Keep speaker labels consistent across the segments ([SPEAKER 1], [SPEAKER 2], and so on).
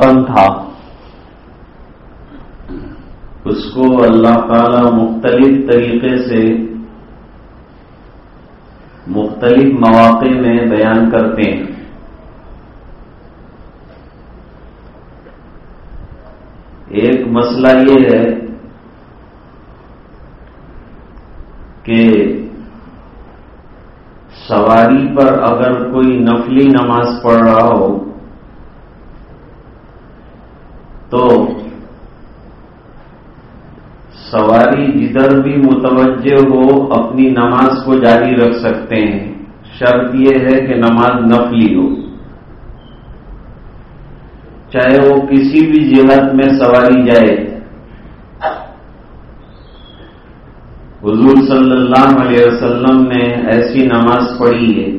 [SPEAKER 1] پن تھا۔ اس کو اللہ تعالی مختلف طریقے سے مختلف مواقع میں بیان کرتے ہیں۔ ایک مسئلہ یہ ہے کہ سواری پر اگر کوئی نفلی نماز پڑھ رہا ہو تو سواری جدھر بھی متوجہ ہو اپنی نماز کو جاری رکھ سکتے ہیں۔ شرط یہ ہے کہ نماز نفلی ہو۔ چاہے وہ کسی بھی جہت میں سواری جائے۔ حضور صلی اللہ علیہ وسلم نے ایسی نماز پڑھی ہے۔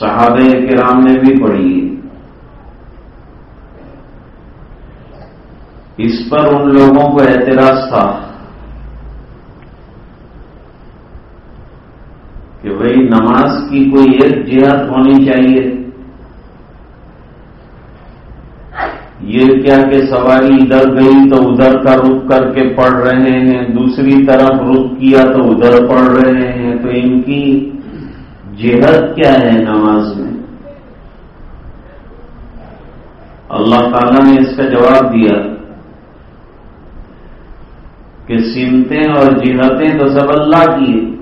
[SPEAKER 1] صحابہ کرام نے بھی پڑھی ہے۔ اس پر ان لوگوں کو اعتراض تھا کہ بھائی نماز کی کوئی ایک جہت ہونی چاہیے۔ یہ کیا کہ سواری ادھر گئی تو ادھر کا رخ کر کے پڑھ رہے ہیں، دوسری طرف رخ کیا تو ادھر پڑھ رہے ہیں۔ تو ان کی جہد کیا ہے نماز میں؟ اللہ تعالیٰ نے اس کا جواب دیا۔ کہ سمتیں اور جہتیں تو سب اللہ کی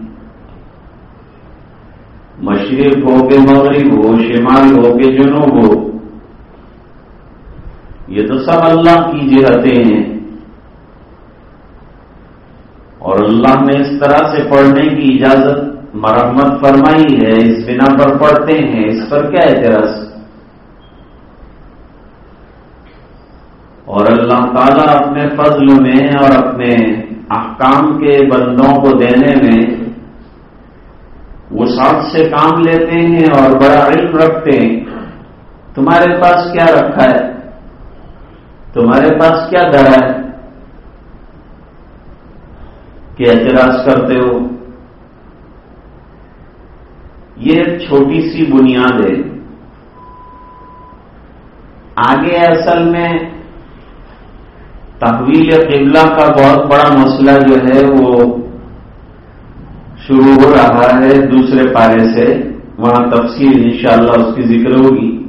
[SPEAKER 1] مشرق ہو کے مغرب ہو، شمال ہو کے جنوب ہو، یہ تو سب اللہ کی جہتیں ہیں۔ اور اللہ نے اس طرح سے پڑھنے کی اجازت مرمت فرمائی ہے، اس بنا پر پڑھتے ہیں، اس پر کیا اعتراض؟ اور اللہ تعالیٰ اپنے فضل میں اور اپنے احکام کے بندوں کو دینے میں وہ ساتھ سے کام لیتے ہیں اور بڑا علم رکھتے ہیں۔ تمہارے پاس کیا رکھا ہے؟ تمہارے پاس کیا درا ہے؟ کہ اعتراض کرتے ہو؟ یہ ایک چھوٹی سی بنیاد ہے۔ آگے اصل میں تحویل قبلہ کا بہت بڑا مسئلہ جو ہے وہ شروع ہو رہا ہے دوسرے پارے سے۔ وہاں تفصیل انشاءاللہ اس کی ذکر ہوگی۔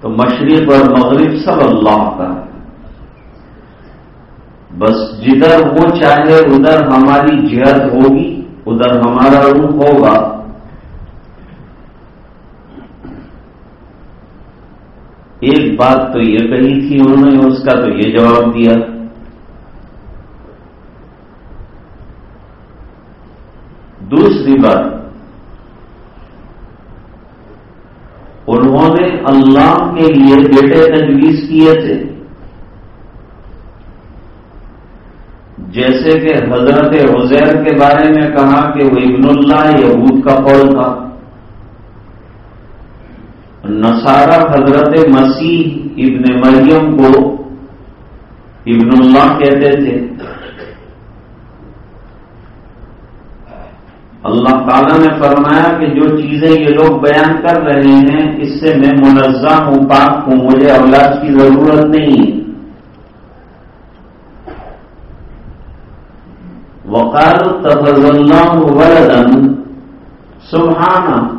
[SPEAKER 1] تو مشرق اور مغرب سب اللہ کا ہے۔ بس جدھر وہ چاہے ادھر ہماری جہت ہوگی، ادھر ہمارا روح ہوگا۔ ایک بات تو یہ کہی تھی انہوں نے، اس کا تو یہ جواب دیا۔ دوسری بات، انہوں نے اللہ کے لیے بیٹے تجویز کیے تھے۔ جیسے کہ حضرت عزیر کے بارے میں کہا کہ وہ ابن اللہ یہود کا قول تھا۔ نصارہ حضرت مسیح ابن مریم کو ابن اللہ کہتے تھے۔ اللہ تعالیٰ نے فرمایا کہ جو چیزیں یہ لوگ بیان کر رہے ہیں، اس سے میں منظم ہوں، پاک ہوں، مجھے اولاد کی ضرورت نہیں۔ وقال تفض اللہ ولدن سبحانہ۔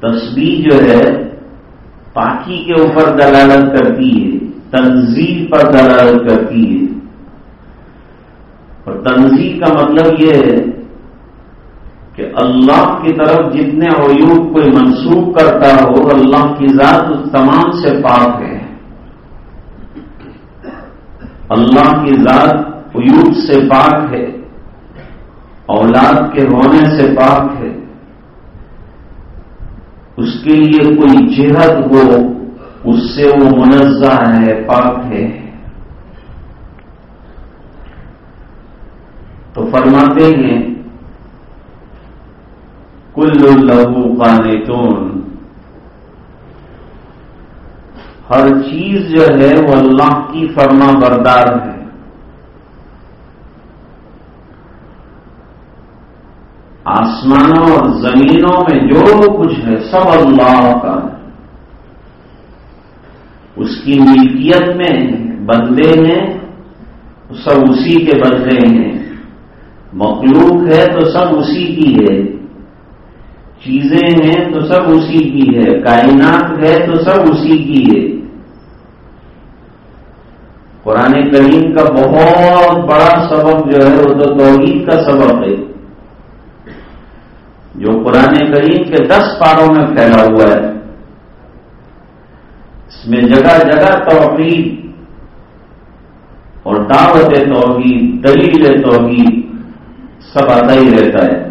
[SPEAKER 1] تسبیح جو ہے، پاکی کے اوپر دلالت کرتی ہے تنظیم پر دلالت کرتی ہے۔ اور تنظیم کا مطلب یہ ہے کہ اللہ کی طرف جتنے عیوب کوئی منسوخ کرتا ہو، اللہ کی ذات اس تمام سے پاک ہے۔ اللہ کی ذات عیوب سے پاک ہے، اولاد کے ہونے سے پاک ہے۔ اس کے لیے کوئی جہد ہو، اس سے وہ منزہ ہے، پاک ہے۔ تو فرماتے ہیں، کل لہو قانتون۔ ہر چیز جو ہے وہ اللہ کی فرما بردار ہے۔ آسمانوں اور زمینوں میں جو کچھ ہے، سب اللہ کا ہے۔ اس کی ملکیت میں بندے ہیں، سب اسی کے بندے ہیں۔ مخلوق ہے تو سب اسی کی ہے۔ چیزیں ہیں تو سب اسی کی ہے۔ کائنات ہے تو سب اسی کی ہے۔ قرآن کریم کا بہت بڑا سبق جو ہے، وہ تو توحید کا سبق ہے۔ جو قرآن کریم کے دس پاروں میں پھیلا ہوا ہے، اس میں جگہ جگہ توحید اور دعوت توحید، دلیل توحید سب آتا ہی رہتا ہے۔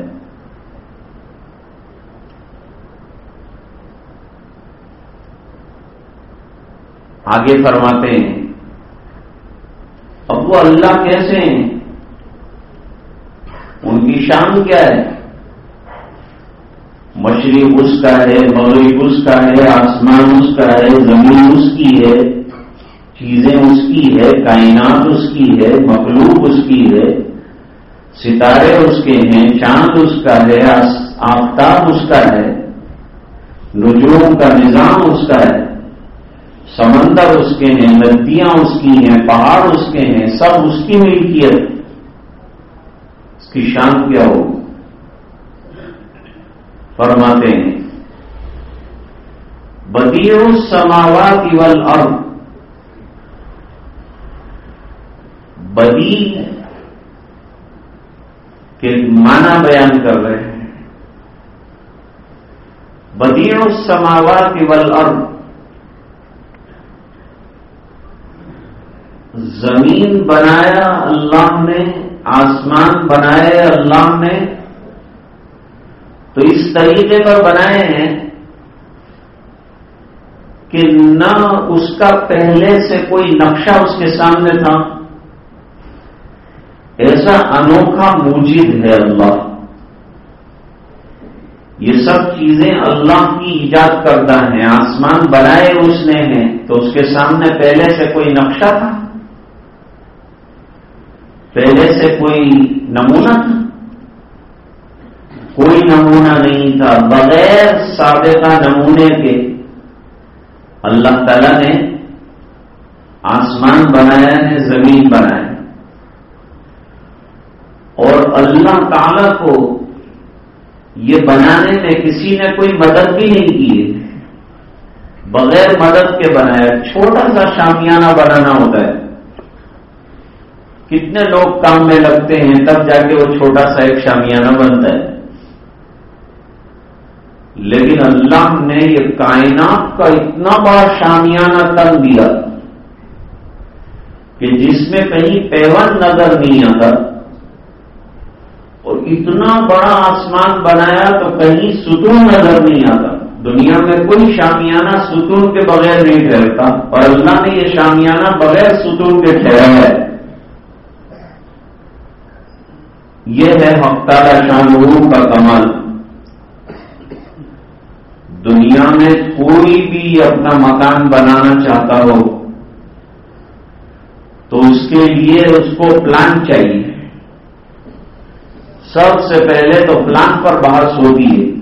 [SPEAKER 1] آگے فرماتے ہیں، اب وہ اللہ کیسے ہیں؟ ان کی شان کیا ہے؟ مشرق اس کا ہے، مغرب اس کا ہے، آسمان اس کا ہے، زمین اس کی ہے، چیزیں اس کی ہے، کائنات اس کی ہے، مخلوق اس کی ہے، ستارے اس کے ہیں، چاند اس کا ہے آفتاب اس کا ہے، نجوم کا نظام اس کا ہے، سمندر اس کے ہیں، ندیاں اس کی ہیں، پہاڑ اس کے ہیں، سب اس کی ملکیت، اس کی شان کیا ہوگی؟ فرماتے ہیں بدیو السماوات والارض. بدی کے معنی بیان کر رہے ہیں۔ بدیو السماوات والارض، زمین بنایا اللہ نے، آسمان بنائے اللہ نے تو اس طریقے پر بنائے ہیں کہ نہ اس کا پہلے سے کوئی نقشہ اس کے سامنے تھا۔ ایسا انوکھا موجد ہے اللہ۔ یہ سب چیزیں اللہ کی ایجاد کرتا ہے آسمان بنائے اس نے ہیں تو اس کے سامنے پہلے سے کوئی نقشہ تھا؟ پہلے سے کوئی نمونہ تھا؟ کوئی نمونہ نہیں تھا، بغیر سابقہ نمونے کے اللہ تعالیٰ نے آسمان بنایا ہے، زمین بنایا اور اللہ تعالی کو یہ بنانے میں کسی نے کوئی مدد بھی نہیں کی ہے۔ بغیر مدد کے بنایا، چھوٹا سا شامیانہ بنانا ہوتا ہے۔ کتنے لوگ کام میں لگتے ہیں، تب جا کے وہ چھوٹا سا ایک شامیانہ بنتا ہے۔ لیکن اللہ نے یہ کائنات کا اتنا بڑا شامیانہ تن دیا کہ جس میں کہیں پیون نظر نہیں آتا اور اتنا بڑا آسمان بنایا تو کہیں ستون نظر نہیں آتا۔ دنیا میں کوئی شامیانہ ستون کے بغیر نہیں ٹھہرتا اور اللہ نے یہ شامیانہ بغیر ستون کے ٹھہرا ہے۔ یہ ہے ہفتہ شاہ کا کمال۔ دنیا میں کوئی بھی اپنا مکان بنانا چاہتا ہو، تو اس کے لیے اس کو پلان چاہیے۔ سب سے پہلے تو پلان پر بحث ہوتی ہے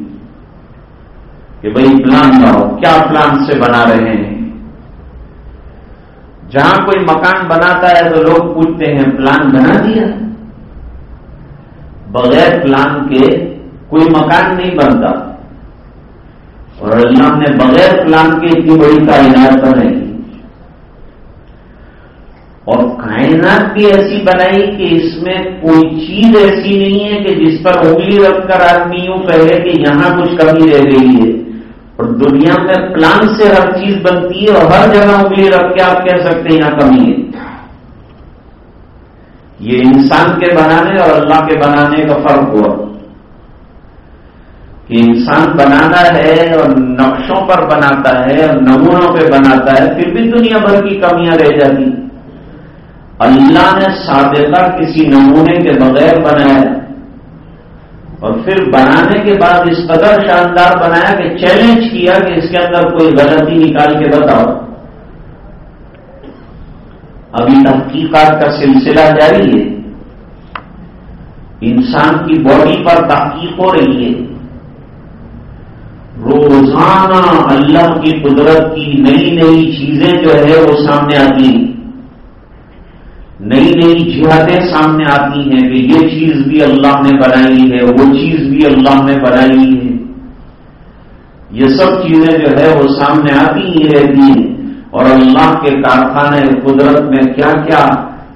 [SPEAKER 1] کہ بھائی پلان بناؤ، کیا پلان سے بنا رہے ہیں۔ جہاں کوئی مکان بناتا ہے تو لوگ پوچھتے ہیں پلان بنا دیا؟ بغیر پلان کے کوئی مکان نہیں بنتا۔ اور اللہ نے بغیر پلان کے اتنی بڑی کائنات بنائی اور کائنات بھی ایسی بنائی کہ اس میں کوئی چیز ایسی نہیں ہے کہ جس پر انگلی رکھ کر آدمی یوں کہے کہ یہاں کچھ کمی رہ گئی ہے۔ اور دنیا میں پلان سے ہر چیز بنتی ہے اور ہر جگہ انگلی رکھ کے آپ کہہ سکتے ہیں یہاں کمی ہے۔ یہ انسان کے بنانے اور اللہ کے بنانے کا فرق ہوا۔ کہ انسان بنانا ہے اور نقشوں پر بناتا ہے اور نمونوں پہ بناتا ہے، پھر بھی دنیا بھر کی کمیاں رہ جاتی۔ اللہ نے سابقہ کسی نمونے کے بغیر بنایا۔ اور پھر بنانے کے بعد اس قدر شاندار بنایا کہ چیلنج کیا کہ اس کے اندر کوئی غلطی نکال کے بتاؤ۔ ابھی تحقیقات کا سلسلہ جاری ہے۔ انسان کی باڈی پر تحقیق ہو رہی ہے۔ روزانہ اللہ کی قدرت کی نئی نئی چیزیں جو ہے وہ سامنے آتی ہیں۔ نئی نئی جہتیں سامنے آتی ہیں کہ یہ چیز بھی اللہ نے بنائی ہے، وہ چیز بھی اللہ نے بنائی ہے۔ یہ سب چیزیں جو ہے وہ سامنے آتی ہی رہتی ہیں۔ اور اللہ کے کارخانے قدرت میں کیا کیا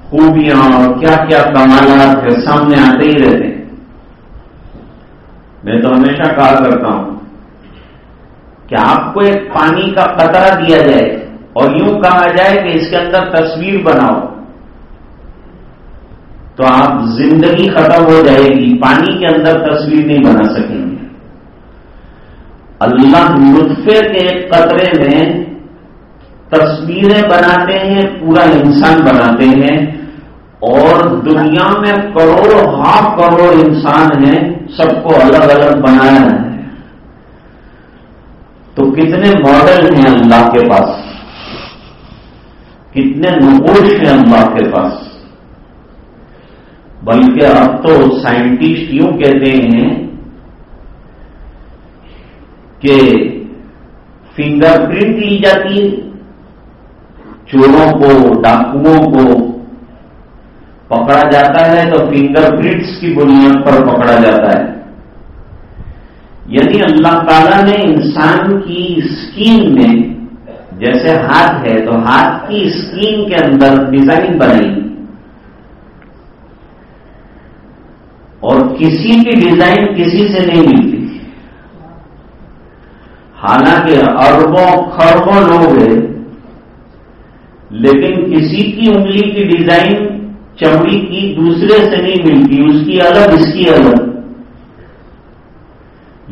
[SPEAKER 1] خوبیاں اور کیا کیا کمالات ہے سامنے آتے ہی رہتے ہیں۔ میں تو ہمیشہ کہا کرتا ہوں کہ آپ کو ایک پانی کا قطرہ دیا جائے اور یوں کہا جائے کہ اس کے اندر تصویر بناؤ، تو آپ زندگی ختم ہو جائے گی، پانی کے اندر تصویر نہیں بنا سکیں گے۔ اللہ نطفے کے قطرے میں تصویریں بناتے ہیں، پورا انسان بناتے ہیں اور دنیا میں کروڑ ہاف کروڑ انسان ہیں، سب کو الگ الگ بنایا ہے تو کتنے ماڈل ہیں اللہ کے پاس۔ کتنے نقوش ہیں اللہ کے پاس۔ بلکہ اب تو سائنٹسٹ یوں کہتے ہیں کہ فنگر پرنٹ لی جاتی ہے۔ چوروں کو، ڈاکوؤں کو پکڑا جاتا ہے تو فنگر پرنٹس کی بنیاد پر پکڑا جاتا ہے۔ یعنی اللہ تعالیٰ نے انسان کی اسکیم میں جیسے ہاتھ ہے تو ہاتھ کی اسکیم کے اندر ڈیزائن بنائی۔ اور کسی کی ڈیزائن کسی سے نہیں ملتی۔ حالانکہ اربوں خربوں لوگ ہیں، لیکن کسی کی انگلی کی ڈیزائن چمڑی کی دوسرے سے نہیں ملتی، اس کی الگ، اس کی الگ۔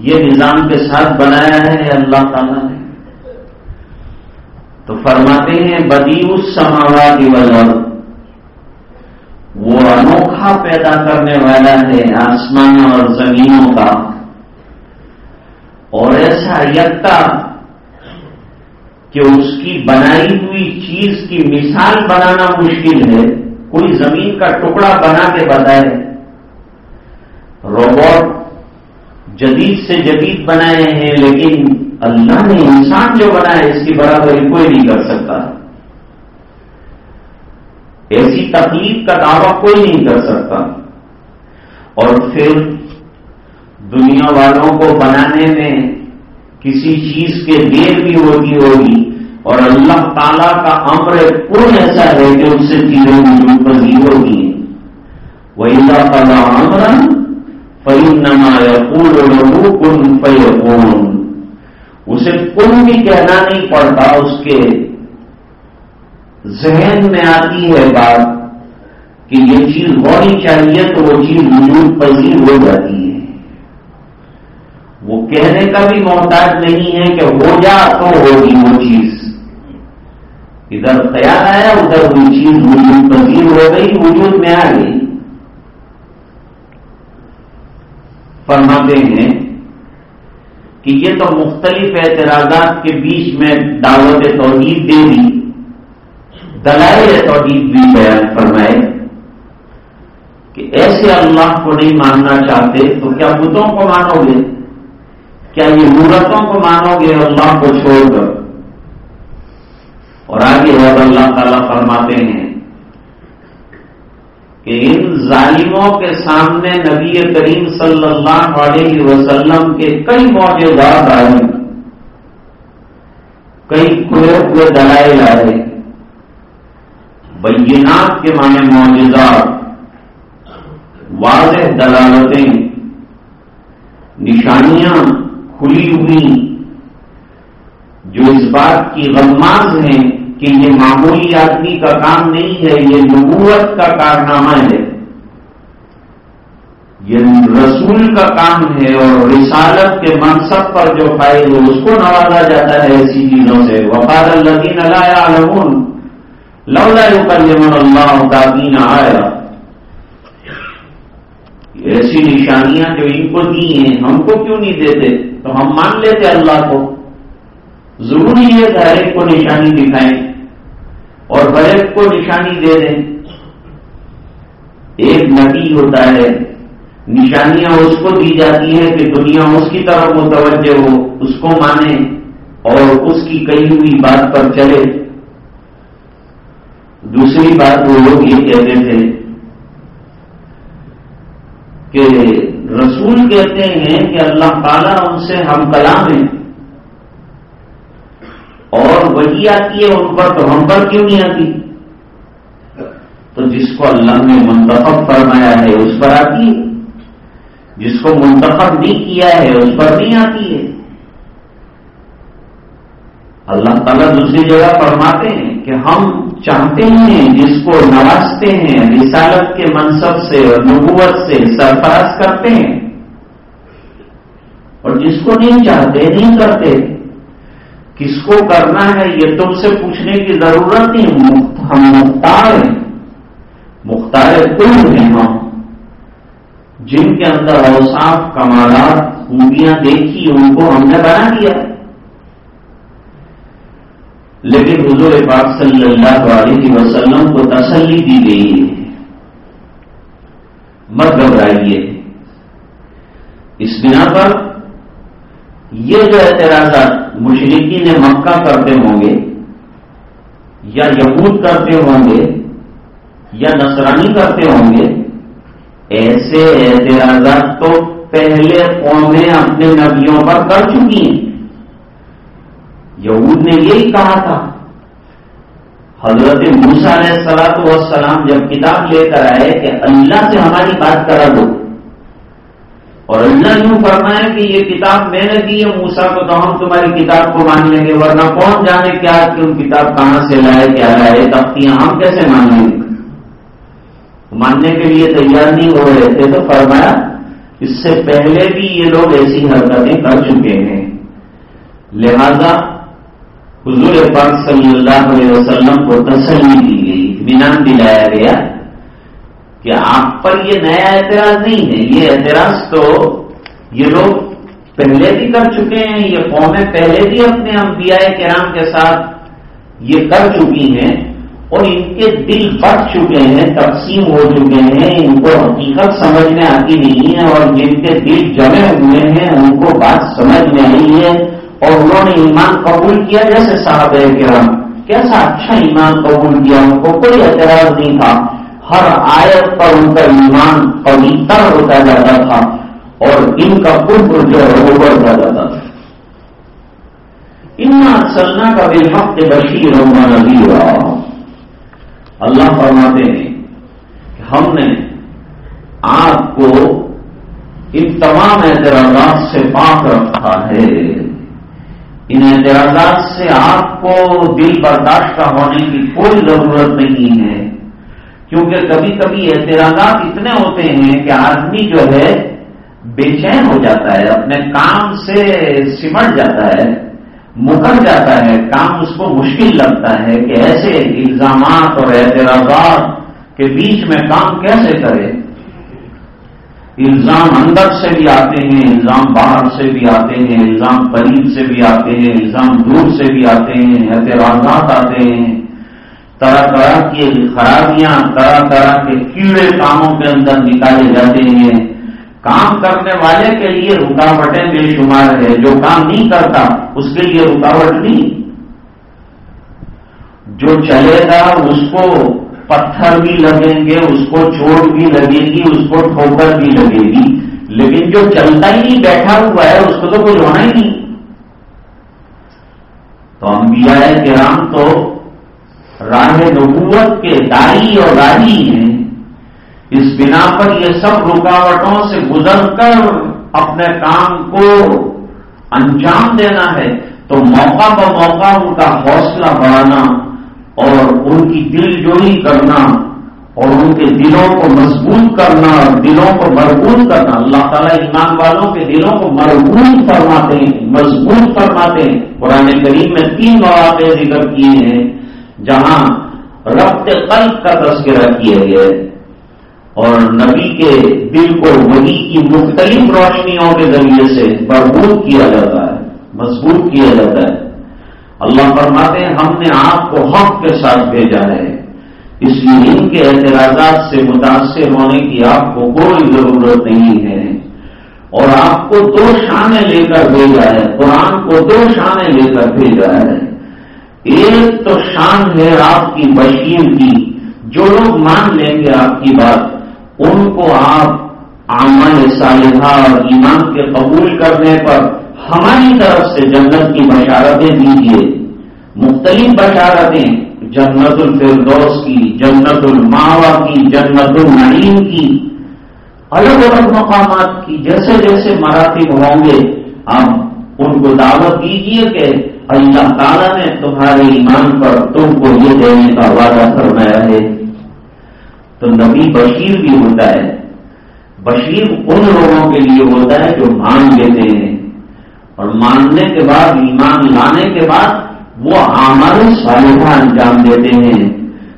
[SPEAKER 1] یہ نظام کے ساتھ بنایا ہے اللہ تعالیٰ نے؟ تو فرماتے ہیں بدی اس سماوا کی وجہ وہ انوکھا پیدا کرنے والا ہے آسمان اور زمینوں کا۔ اور ایسا یکتا کہ اس کی بنائی ہوئی چیز کی مثال بنانا مشکل ہے۔ کوئی زمین کا ٹکڑا بنا کے بتائے۔ روبوٹ جدید سے جدید بنائے ہیں، لیکن اللہ نے انسان جو بنا ہے، اس کی برابری کوئی نہیں کر سکتا۔ ایسی تکلیف کا دعویٰ کوئی نہیں کر سکتا۔ اور پھر دنیا والوں کو بنانے میں کسی چیز کے دیر بھی ہوتی ہوگی۔ اور اللہ تعالی کا امر پور ایسا ہے کہ اس سے چیزیں موجود پذیر ہوگی؟ وہ اللہ تعالیٰ امرن فعین نما یا پور کن فیقون اسے کن بھی کہنا نہیں پڑتا، اس کے ذہن میں آتی ہے بات کہ یہ چیز ہونی چاہیے تو وہ چیز وجود پذیر ہو جاتی ہے۔ وہ کہنے کا بھی محتاج نہیں ہے کہ ہو جا تو ہوگی وہ چیز۔ ادھر خیال آیا، ادھر وہ چیز وجود پذیر ہو گئی، وجود میں آ گئی۔ فرماتے ہیں کہ یہ تو مختلف اعتراضات کے بیچ میں دعوت توحید دے دی، دلائل توحید بھی بیان فرمائے کہ ایسے اللہ کو نہیں ماننا چاہتے تو کیا بتوں کو مانو گے؟ کیا یہ مورتوں کو مانو گے اللہ کو چھوڑ کر؟ اور آگے اور اللہ تعالیٰ فرماتے ہیں کہ ان ظالموں کے سامنے نبی کریم صلی اللہ علیہ وسلم کے کئی موجودات آئے، کئی کھوئے ہوئے دلائل آئے، بینات کے معنی معجزات، واضح دلالتیں، نشانیاں کھلی ہوئی جو اس بات کی غماز ہیں کہ یہ معمولی آدمی کا کام نہیں ہے، یہ نبوت کا کارنامہ ہے۔ یہ رسول کا کام ہے اور رسالت کے منصب پر جو فائد ہو اس کو نوازا جاتا ہے ایسی چیزوں سے۔ وقار الدین اللہ لولا یکلمن اللہ تعین آیا ایسی نشانیاں جو ان کو دی ہیں، ہم کو کیوں نہیں دیتے؟ تو ہم مان لیتے اللہ کو۔ ضروری ہے کہ ہر ایک کو نشانی دکھائیں۔ اور ہر کو نشانی دے دیں۔ ایک نبی ہوتا ہے، نشانیاں اس کو دی جاتی ہے کہ دنیا اس کی طرف متوجہ ہو، اس کو مانے اور اس کی کہی ہوئی بات پر چلے۔ دوسری بات وہ لوگ یہ کہتے تھے کہ رسول کہتے ہیں کہ اللہ تعالیٰ ان سے ہم کلام ہیں۔ اور وہی آتی ہے ان پر تو ہم پر کیوں نہیں آتی؟ تو جس کو اللہ نے منتخب فرمایا ہے اس پر آتی ہے۔ جس کو منتخب نہیں کیا ہے اس پر نہیں آتی ہے۔ اللہ تعالیٰ دوسری جگہ فرماتے ہیں کہ ہم چاہتے ہیں جس کو نوازتے ہیں، رسالت کے منصب سے اور نبوت سے سرفراز کرتے ہیں۔ اور جس کو نہیں چاہتے، نہیں کرتے۔ کس کو کرنا ہے یہ تم سے پوچھنے کی ضرورت نہیں، ہم مختار ہیں۔ مختار کل ہیں ہم۔ جن کے اندر اوساف، کمالات، خوبیاں دیکھی، ان کو ہم نے بنا دیا لیکن حضور پاک صلی اللہ علیہ وسلم کو تسلی دی گئی ہے۔ مت گھبرائیے۔ اس بنا پر یہ جو اعتراضات مشرقی نے مکہ کرتے ہوں گے، یا یہود کرتے ہوں گے، یا نصرانی کرتے ہوں گے، ایسے اعتراضات تو پہلے قومیں اپنے نبیوں پر کر چکی ہیں۔ یہود نے یہی کہا تھا۔ حضرت موسا علیہ سلاط وسلام جب کتاب لے کر آئے کہ اللہ سے ہماری بات کرا دو اور اللہ یوں فرمایا کہ یہ کتاب میں نے دی ہے موسا کو تو ہم تمہاری کتاب کو مان لیں گے، ورنہ کون جانے کیا کہ کتاب کہاں سے لائے، کیا لائے تختیاں ہم کیسے مان لیں گے؟ ماننے کے لیے تیار نہیں ہو رہے تھے تو فرمایا، اس سے پہلے بھی یہ لوگ ایسی حرکتیں کر چکے ہیں۔ لہذا حضور پاک صلی اللہ علیہ وسلم کو تسلی دی گئی، اطمینان دلایا گیا۔ کہ آپ پر یہ نیا اعتراض نہیں ہے، یہ اعتراض تو یہ لوگ پہلے بھی کر چکے ہیں، یہ قومیں پہلے بھی اپنے انبیاء کرام کے ساتھ یہ کر چکی ہیں اور ان کے دل بٹ چکے ہیں، تقسیم ہو چکے ہیں، ان کو حقیقت سمجھ میں آتی نہیں ہے اور جن کے دل جمے ہوئے ہیں، ان کو بات سمجھ میں آئی ہے اور انہوں نے ایمان قبول کیا جیسے صاحب کرام۔ کیسا اچھا ایمان قبول کیا، ان کو کوئی اعتراض نہیں تھا۔ ہر آیت پر ان کا ایمان پویتر ہوتا جاتا تھا اور ان کا قرب جو ہے وہ بڑھتا جاتا تھا۔ ان سلنا کا بے حق بشیر نبی اللہ فرماتے ہیں کہ ہم نے آپ کو ان تمام اعتراضات سے پاک رکھا ہے۔ ان اعتراضات سے آپ کو دل برداشت ہونے کی کوئی ضرورت نہیں ہے۔ کیونکہ کبھی کبھی اعتراضات اتنے ہوتے ہیں کہ آدمی جو ہے بے چین ہو جاتا ہے، اپنے کام سے سمٹ جاتا ہے، مکر جاتا ہے، کام اس کو مشکل لگتا ہے کہ ایسے الزامات اور اعتراضات کے بیچ میں کام کیسے کرے؟ الزام اندر سے بھی آتے ہیں، الزام باہر سے بھی آتے ہیں، الزام قریب سے بھی آتے ہیں، الزام دور سے بھی آتے ہیں، اعتراضات آتے ہیں۔ طرح طرح کی خرابیاں طرح طرح کے کیڑے کاموں کے اندر نکالے جاتے ہیں۔ کام کرنے والے کے لیے رکاوٹیں بے شمار ہے جو کام نہیں کرتا، اس کے لیے رکاوٹ نہیں۔ جو چلے گا، اس کو پتھر بھی لگیں گے، اس کو چوٹ بھی لگے گی، اس کو ٹھوکر بھی لگے گی۔ لیکن جو چلتا ہی نہیں، بیٹھا ہوا ہے، اس کو تو کچھ ہونا ہی نہیں۔ تو انبیاء کرام تو راہ نبوت کے داری اور داری ہیں۔ اس بنا پر یہ سب رکاوٹوں سے گزر کر اپنے کام کو انجام دینا ہے تو موقع ب موقع ان کا حوصلہ بڑھانا اور ان کی دل جوئی کرنا اور ان کے دلوں کو مضبوط کرنا اور دلوں کو مربوط کرنا۔ اللہ تعالیٰ ایمان والوں کے دلوں کو مربوط فرماتے ہیں، مضبوط فرماتے ہیں۔ قرآن کریم میں تین مواقع ذکر کیے ہیں۔ جہاں ربط قلب کا تذکرہ کیا گیا ہے اور نبی کے دل کو وہی کی مختلف روشنیوں کے ذریعے سے مربوط کیا جاتا ہے، مضبوط کیا جاتا ہے۔ اللہ فرماتے ہیں، ہم نے آپ کو حق کے ساتھ بھیجا ہے۔ اس لیے ان کے اعتراضات سے متاثر ہونے کی آپ کو کوئی ضرورت نہیں ہے۔ اور آپ کو دو شانیں لے کر بھیجا ہے، قرآن کو دو شانیں لے کر بھیجا ہے۔ ایک تو شان ہے آپ کی بشیر کی۔ جو لوگ مان لیں گے آپ کی بات، ان کو آپ عمل صالحہ اور ایمان کے قبول کرنے پر ہماری طرف سے جنت کی بشارتیں دیجیے مختلف بشارتیں، جنت الفردوس کی، جنت الماوا کی، جنت النعیم کی۔ الگ الگ مقامات کی، جیسے جیسے مراتب ہوں گے آپ ان کو دعوت دیجیے کہ اللہ تعالیٰ نے تمہارے ایمان پر تم کو یہ دینے کا وعدہ فرمایا ہے۔ تو نبی بشیر بھی ہوتا ہے۔ بشیر ان لوگوں کے لیے ہوتا ہے جو مان لیتے ہیں۔ اور ماننے کے بعد، ایمان لانے کے بعد وہ ہمارے صالحہ انجام دیتے ہیں۔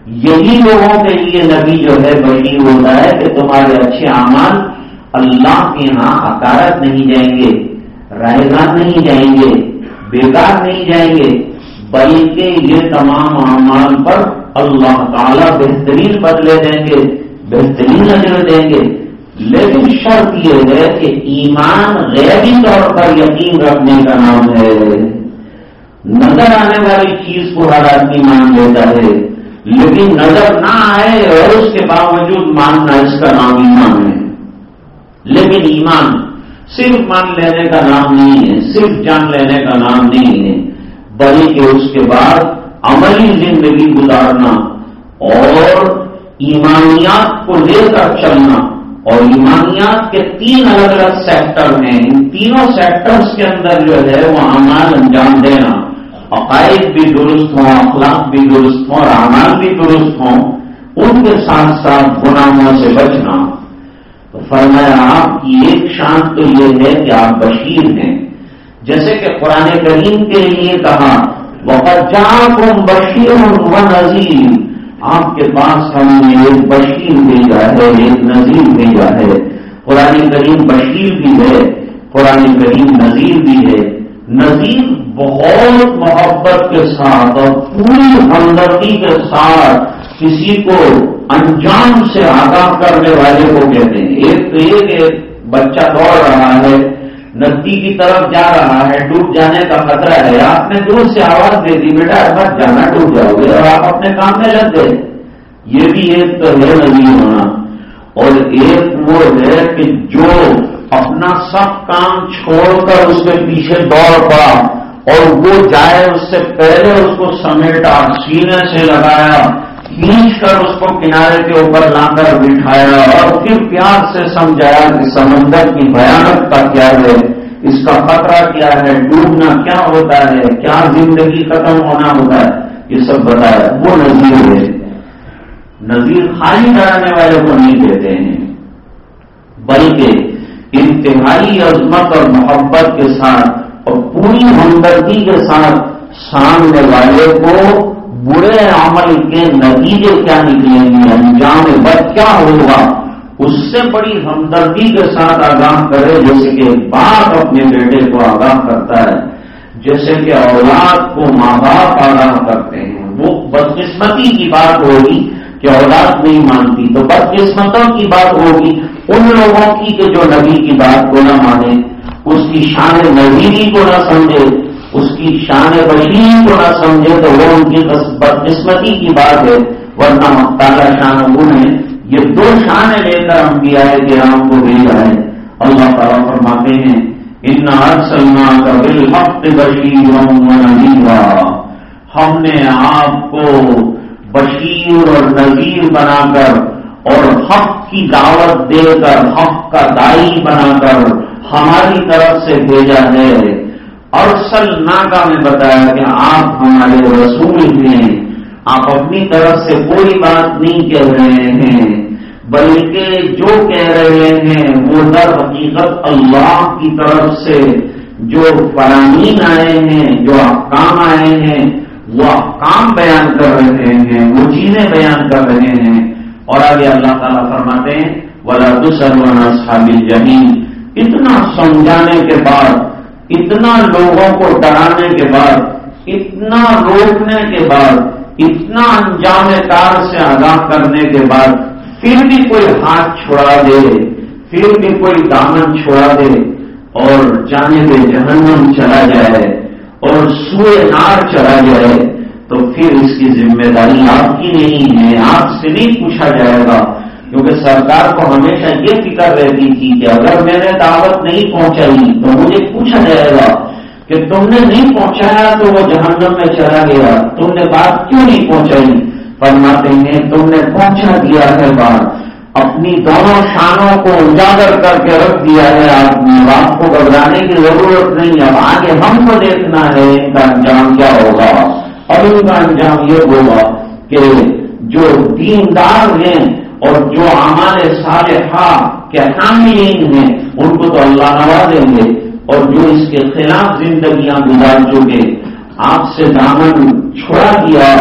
[SPEAKER 1] یہی لوگوں کے لیے نبی جو ہے بڑی ہوتا ہے کہ تمہارے اچھے اعمال اللہ کے یہاں اکارت نہیں جائیں گے۔ رائے گان نہیں جائیں گے بیکار نہیں جائیں گے، بلکہ یہ تمام اعمال پر اللہ تعالی بہترین بدلے دیں گے، بہترین نظر دیں گے۔ لیکن شرط یہ ہے کہ ایمان غیبی طور پر یقین رکھنے کا نام ہے۔ نظر آنے والی چیز کو ہر آدمی مان لیتا ہے، لیکن نظر نہ آئے اور اس کے باوجود ماننا اس کا نام ایمان ہے۔ لیکن ایمان صرف مان لینے کا نام نہیں ہے، صرف جان لینے کا نام نہیں ہے، بلکہ اس کے بعد عملی زندگی گزارنا اور ایمانیات کو لے کر چلنا۔ اور ایمانیات کے تین الگ الگ سیکٹر ہیں۔ ان تینوں سیکٹرز کے اندر جو ہے، وہ اعمال انجام دینا۔ عقائد بھی درست ہوں، اخلاق بھی درست ہوں، اور اعمال بھی درست ہوں، ان کے ساتھ ساتھ گناہوں سے بچنا۔ فرمایا، آپ کی ایک شان تو یہ ہے کہ آپ بشیر ہیں۔ جیسے کہ قرآن کریم کے لیے کہا وہ جہاں بشیر و نظیر آپ کے پاس ہم نے ایک بشیر بھیجا ہے، ایک نذیر بھیجا ہے۔ قرآن کریم بشیر بھی ہے، قرآن کریم نذیر بھی ہے۔ نذیر بہت محبت کے ساتھ اور پوری ہمدردی کے ساتھ کسی کو انجام سے آگاہ کرنے والے کو کہتے ہیں۔ ایک تو ایک بچہ دوڑ رہا ہے ندی کی طرف جا رہا ہے، ڈوب جانے کا خطرہ ہے۔ آپ نے دور سے آواز دے دی، بیٹا مت جانا، ڈوب جاؤ۔ گے اور آپ اپنے کام میں لگ گئے۔ یہ بھی ایک تو ہے نبی ہونا۔ اور ایک وہ ہے کہ جو اپنا سب کام چھوڑ کر اس کے پیچھے دوڑ پڑا اور وہ جائے اس سے پہلے اس کو سمیٹا، سینے سے لگایا۔ کھینچ کر اس کو کنارے کے اوپر لا کر بٹھایا اور پھر پیار سے سمجھایا کہ سمندر کی بھیانکتا کیا ہے؟ اس کا خطرہ کیا ہے؟ ڈوبنا کیا ہوتا ہے؟ کیا زندگی ختم ہونا ہوتا ہے؟ یہ سب بتایا۔ وہ نظیر ہے۔ نظیر خالی کرانے والے کو نہیں دیتے ہیں۔ بلکہ انتہائی عظمت اور محبت کے ساتھ اور پوری ہمدردی کے ساتھ سامنے والے کو برے عمل کے نتیجے کیا نکلیں گے؟ انجام بد کیا ہوگا؟ اس سے بڑی ہمدردی کے ساتھ آگاہ کرے، جیسے کہ باپ اپنے بیٹے کو آگاہ کرتا ہے، جیسے کہ اولاد کو ماں باپ آگاہ کرتے ہیں۔ وہ بدقسمتی کی بات ہوگی کہ اولاد نہیں مانتی، تو بدقسمتوں کی بات ہوگی۔ ان لوگوں کی کہ جو نبی کی بات کو نہ مانے، اس کی شان نظیری کو نہ سمجھے۔ اس کی شان بشیر کو نہ سمجھے تو وہ ان کی بدقسمتی کی بات ہے، ورنہ مختار شان ہے یہ دو شان لے کر ہم بھی آئے کہ رام کو بھیجا ہے۔ اللہ تعالیٰ فرماتے ہیں، ان سلما کا بل ہفت بشیر ہم نے آپ کو بشیر اور نذیر بنا کر اور حق کی دعوت دے کر، حق کا دائی بنا کر ہماری طرف سے بھیجا ہے۔ ارسل ناگا میں بتایا کہ آپ ہمارے رسول ہیں۔ آپ اپنی طرف سے کوئی بات نہیں کہہ رہے ہیں، بلکہ جو کہہ رہے ہیں وہ در حقیقت اللہ کی طرف سے جو فرامین آئے ہیں، جو کام آئے ہیں، وہ کام بیان کر رہے ہیں، وہ چیزیں بیان کر رہے ہیں۔ اور آگے اللہ تعالیٰ فرماتے ہیں، ولا دوسرا شامل جہین اتنا سمجھانے کے بعد اتنا لوگوں کو ڈرانے کے بعد، اتنا روکنے کے بعد، اتنا انجام کار سے آگاہ کرنے کے بعد، پھر بھی کوئی ہاتھ چھوڑا دے، پھر بھی کوئی دامن چھوڑا دے اور جانے دے جہنم چلا جائے اور سوئے نار چلا جائے، تو پھر اس کی ذمہ داری آپ کی نہیں ہے آپ سے نہیں پوچھا جائے گا۔ کیونکہ سرکار کو ہمیشہ یہ فکر رہتی تھی کہ اگر میں نے دعوت نہیں پہنچائی تو مجھے پوچھا جائے گا کہ تم نے نہیں پہنچایا تو وہ جہنم میں چلا گیا۔ تم نے بات کیوں نہیں پہنچائی؟ فرماتے ہیں، تم نے پہنچا دیا ہے بات۔ اپنی دونوں شانوں کو اجاگر کر کے رکھ دیا ہے آپ نے بات کو گھبرانے کی ضرورت نہیں۔ اب آگے ہم کو دیکھنا ہے، ان کا انجام کیا ہوگا۔ اب ان کا انجام یہ ہوگا کہ جو دیندار ہیں اور جو ہمارے سارے کے حاملین ہیں، ان کو تو اللہ نوا دیں گے۔ اور جو اس کے خلاف زندگیاں گزار چکے، آپ سے دامن چھوڑا دیا،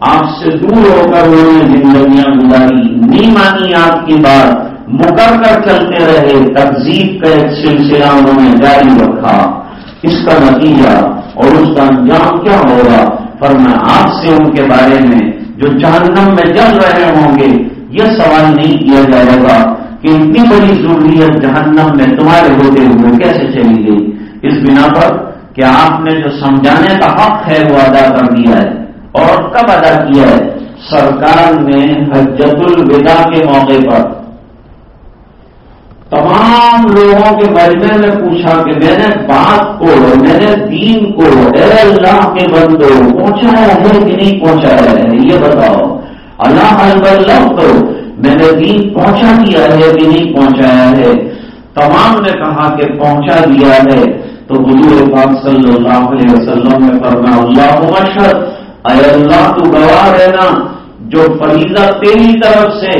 [SPEAKER 1] آپ سے دور ہو کر انہوں نے زندگیاں گزاری۔ نہیں مانی آپ کی بات مکر کر چلتے رہے تقزیب کا ایک سلسلہ انہوں نے جاری رکھا۔ اس کا نتیجہ اور اس کا انجام کیا ہوگا؟ پر میں آپ سے ان کے بارے میں جو جہنم میں جل رہے ہوں گے یہ سوال نہیں کیا جائے گا کہ اتنی بڑی ضروریت جہنم میں تمہارے ہوتے ہوئے کیسے چلی گئی؟ اس بنا پر کہ آپ نے جو سمجھانے کا حق ہے وہ ادا کر دیا ہے۔ اور کب ادا کیا ہے؟ سرکار نے حجت الوداع کے موقع پر۔ تمام لوگوں کے مجمے میں پوچھا کہ میں نے بات کو، میں نے دین کو، اے اللہ کے بندو پہنچایا ہے کہ نہیں پہنچایا ہے؟ یہ بتاؤ۔ اللہ اللہ تو میں نے دین پہنچا دیا ہے کہ نہیں پہنچایا ہے۔ تمام نے کہا کہ پہنچا دیا ہے۔ تو حضور پاک صلی اللہ علیہ وسلم نے فرما اللہ مشرد اے اللہ، تو گواہ رہنا۔ جو فریضہ تیری طرف سے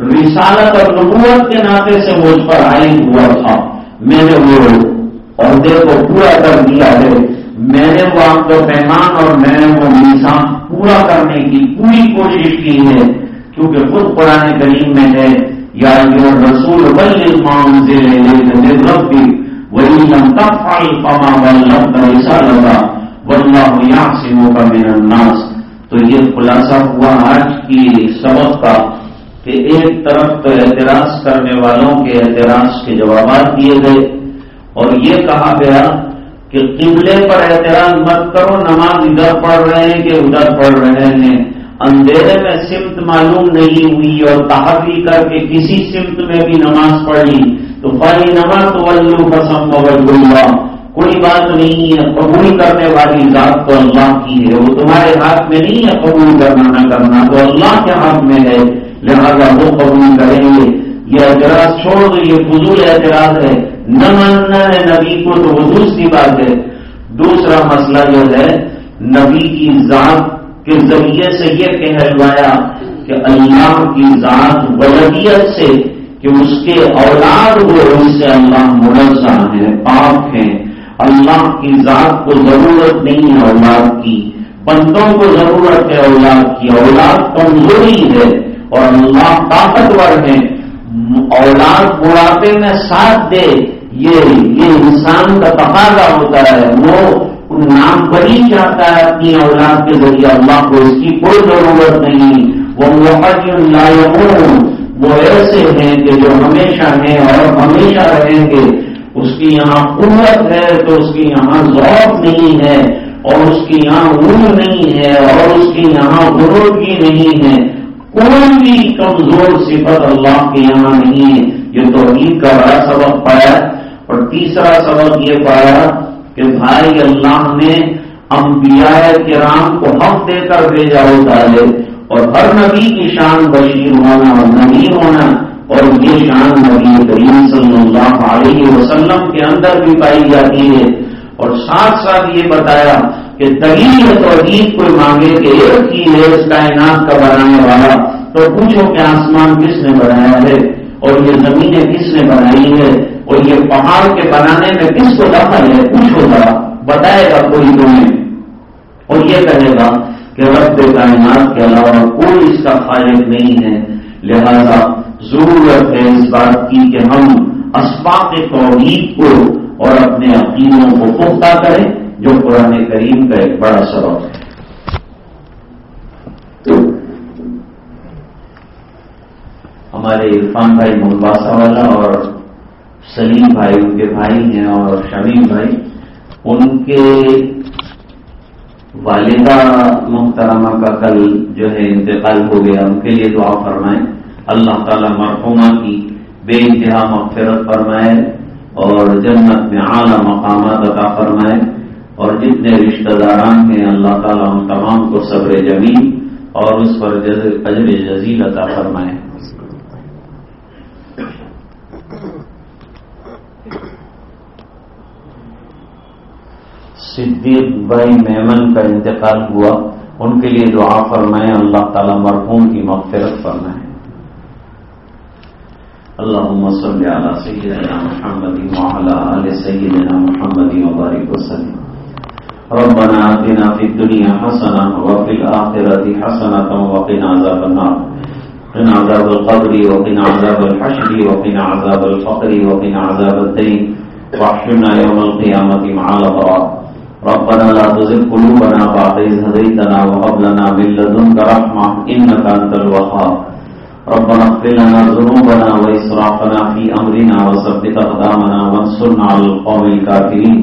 [SPEAKER 1] رسالت اور نبوت کے ناطے سے مجھ پر عائد ہوا تھا، میں نے وہ عہدے کو پورا کر دیا ہے۔ میں نے وہ آپ کو پیمان اور میں نے وہ نظام پورا کرنے کی پوری کوشش کی ہے، کیونکہ خود پرانے کریم میں ہے، یا رسول بل وہی لگا ولہ سنگھوں کا میرا ناس تو یہ خلاصہ ہوا آج کی سبق کا کہ ایک طرف تو اعتراض کرنے والوں کے اعتراض کے جوابات دیے گئے اور یہ کہا گیا کہ قبلے پر اعتراض مت کرو، نماز ادھر پڑھ رہے ہیں کہ ادھر پڑھ رہے ہیں۔ اندھیرے میں سمت معلوم نہیں ہوئی اور تحفی کر کے کسی سمت میں بھی نماز پڑھی، تو فائی نماز تو پسند ہوا کوئی بات نہیں ہے، قبول کرنے والی ذات تو اللہ کی ہے۔ وہ تمہارے ہاتھ میں نہیں ہے، قبول کرنا نہ کرنا۔ تو اللہ کے ہاتھ میں ہے، لہذا وہ قبول کریں گے۔ یہ اعتراض چھوڑ دو، یہ فضول اعتراض ہے۔ نہ ماننا ہے نبی کو تو وہ دوسری بات ہے۔ دوسرا مسئلہ جو ہے، نبی کی ذات کے ذریعے سے یہ کہلوایا کہ اللہ کی ذات ولدیت سے کہ اس کے اولاد وہ ان سے اللہ منظم ہے، پاک ہیں اللہ کی ذات کو ضرورت نہیں ہے اولاد کی۔ بندوں کو ضرورت ہے اولاد کی۔ اولاد کمزوری ہے اور اللہ طاقتور ہے۔ اولاد بڑھاپے میں ساتھ دے، یہ یہ انسان کا تقاضا ہوتا ہے۔ وہ نام بری چاہتا ہے اپنی اولاد کے ذریعے۔ اللہ کو اس کی کوئی ضرورت نہیں۔ وہ اللہ وہ ایسے ہیں کہ جو ہمیشہ ہیں اور ہمیشہ رہیں گے۔ اس کی یہاں قوت ہے تو اس کی یہاں ذوق نہیں ہے اور اس کی یہاں عمر نہیں ہے اور اس کی یہاں بزرگی نہیں ہے۔ کوئی بھی کمزور صفت اللہ کے یہاں نہیں ہے۔ یہ تو عید کا بڑا سبق پایا۔ اور تیسرا سبق یہ پایا کہ بھائی اللہ نے انبیاء کرام کو حق دے کر بھیجا ہوتا ہے۔ اور ہر نبی کی شان بشیر ہونا اور نبی ہونا۔ اور یہ شان نبی کریم صلی اللہ علیہ وسلم کے اندر بھی پائی جاتی ہے۔ اور ساتھ ساتھ یہ بتایا کہ دلیل توحید کوئی مانگے کہ ایک ہی ہے اس کائنات کا بنانے والا، تو پوچھو کہ آسمان کس نے بنایا ہے اور یہ زمینیں کس نے بنائی ہے اور یہ پہاڑ کے بنانے میں کس کو دخل ہے؟ پوچھو گا بتائے گا کوئی تمہیں؟ اور یہ کہے گا کہ رب کائنات کے علاوہ کوئی اس کا خالق نہیں ہے۔ لہذا ضرورت ہے اس بات کی کہ ہم اسباق توحید کو اور اپنے عقیدوں کو پختہ کریں۔ جو قرآن کریم کا ایک بڑا سبب ہے۔ تو ہمارے عرفان بھائی ممباسا والا اور سلیم بھائی، ان کے بھائی ہیں اور شمیم بھائی، ان کے والدہ محترمہ کا کل جو ہے انتقال ہو گیا۔ ان کے لیے دعا فرمائیں۔ اللہ تعالی مرحومہ کی بے انتہا مغفرت فرمائے اور جنت میں اعلیٰ مقامات عطا فرمائے۔ اور جتنے رشتہ داران ہیں، اللہ تعالیٰ ان تمام کو صبر جمیل اور اس پر اجر جزیل عطا فرمائے۔ صدیق بھائی میمن کا انتقال ہوا۔ ان کے لیے دعا فرمائے۔ اللہ تعالیٰ مرحوم کی مغفرت فرمائے۔ اللهم صل على سيدنا محمد وعلى آل سيدنا محمد وبارك وسلم۔ ربنا آتنا في الدنيا حسنة وفي الآخرة حسنة وقنا عذاب النار. قنا عذاب القبر وقنا عذاب الحشر وقنا عذاب الفقر وقنا عذاب الدين واحشرنا يوم القيامة مع الأبرار ربنا لا تزغ قلوبنا بعد إذ هديتنا وهب لنا من لدنك رحمة إنك أنت الوهاب ربنا اغفر لنا ذنوبنا وإسرافنا في أمرنا وثبت أقدامنا وانصرنا على القوم الكافرين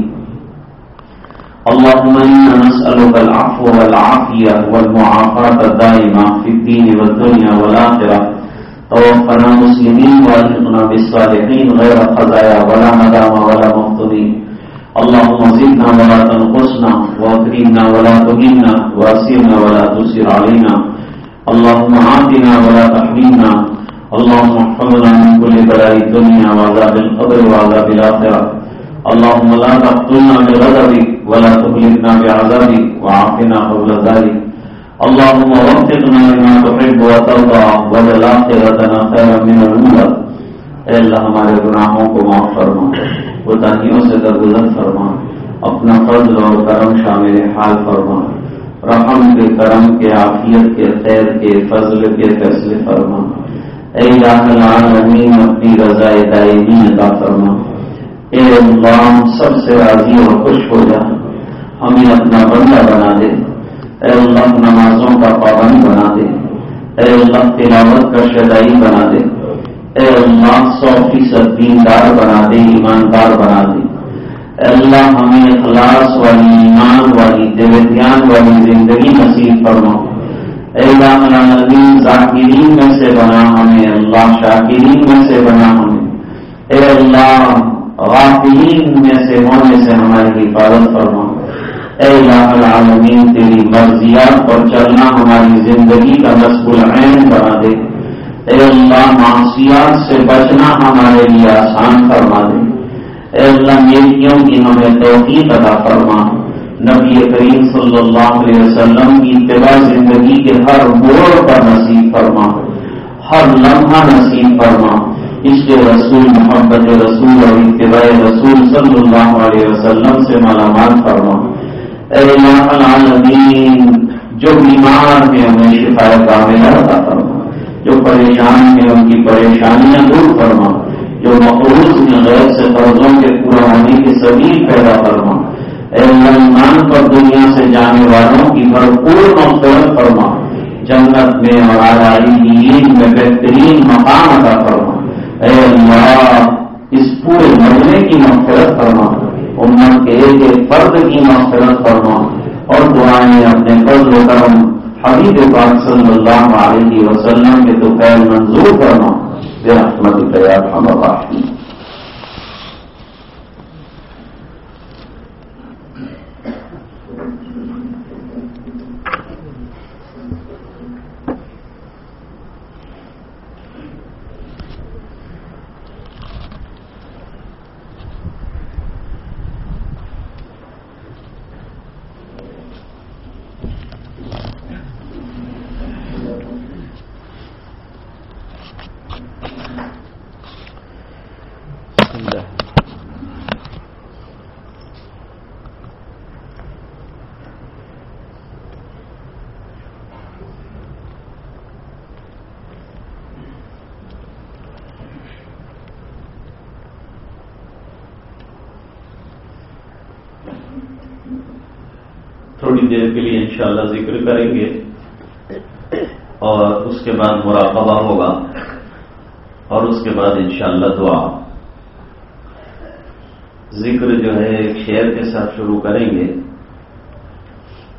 [SPEAKER 1] اللهم إنا نسألك العفو والعافية والمعافاة الدائمة في الدين والدنيا والآخرة. توفنا مسلمين والحقنا بالصالحين غير خزايا ولا مدام ولا مفتونين اللهم زدنا ولا تنقصنا واكرمنا ولا تهنا واسرنا ولا تسر علينا. اللهم عافنا ولا تحرمنا. اللهم احفظنا من كل بلاء الدنيا وعذاب القبر وعذاب الآخرة. اللهم لا تقتلنا بغضبك. ولا تهلكنا بعذابك وعافنا قبل ذلك. اللهم وفقنا لما تحب وترضى وجل آخرتنا خيرا من الأولى. اے اللہ، ہمارے گناہوں کو معاف فرما کوتاہیوں سے درگزر فرما، اپنا فضل اور کرم شامل حال فرما، رحم کے، کرم کے، عافیت کے، خیر کے، فضل کے فیصلے فرما۔ اے العالمین، اپنی رضا دائمی عطا فرما۔ اے اللہ سب سے راضی اور خوش ہو جا ہمیں اپنا بندہ بنا دے۔ اے اللہ، نمازوں کا پابند بنا دے۔ اے اللہ، تلاوت کا شدائی بنا دے۔ اے اللہ، سو فیصد دیندار بنا دے، ایماندار بنا دے۔ اے اللہ، ہمیں اخلاص والی، ایمان والی دل دھیان والی زندگی نصیب فرما۔ اے اللہ العالمین ذاکرین میں سے بنا ہمیں۔ اللہ، شاکرین میں سے بنا ہمیں۔ اے اللہ، غافلین میں سے ہونے سے ہماری حفاظت فرما۔ اے اللہ العالمین، تیری مرضیات پر چلنا ہماری زندگی کا نصب العین بنا دے۔ اے اللہ معاشیات سے بچنا ہمارے لیے آسان فرما دے۔ اے اللہ، نیکیوں کی ہمیں توفیق ادا فرما۔ نبی کریم صلی اللہ علیہ وسلم کی اتباع زندگی کے ہر موڑ پر نصیب فرما۔ ہر لمحہ نصیب فرما۔ اس کے رسول محبت رسول اور اتباع رسول صلی اللہ علیہ وسلم سے مالا مال فرما۔ اے العالمین جو بیمار ہیں انہیں شفایت کا عطا فرما۔ جو پریشان ہیں ان کی پریشانیاں دور فرما۔ جو مقروض ہیں غیر سے قرضوں کے پورا ہونے کی سبھی پیدا فرما۔ اے ایمان پر دنیا سے جانے والوں کی بھرپور مغفرت فرما۔ جنت میں اور آئی میں بہترین مقام ادا فرما۔ اے اللہ، اس پورے مرنے کی مغفرت فرما۔ امت کے ایک ایک فرد کی مغفرت فرما۔ اور دعائیں اپنے فضل و کرم حبیب پاک صلی اللہ علیہ وسلم کے تو خیر منظور کرنا بے حکمت تیار ہم تھوڑی دیر کے لیے انشاءاللہ ذکر کریں گے اور اس کے بعد مراقبہ ہوگا اور اس کے بعد انشاءاللہ دعا۔ ذکر جو ہے ایک شعر کے ساتھ شروع کریں گے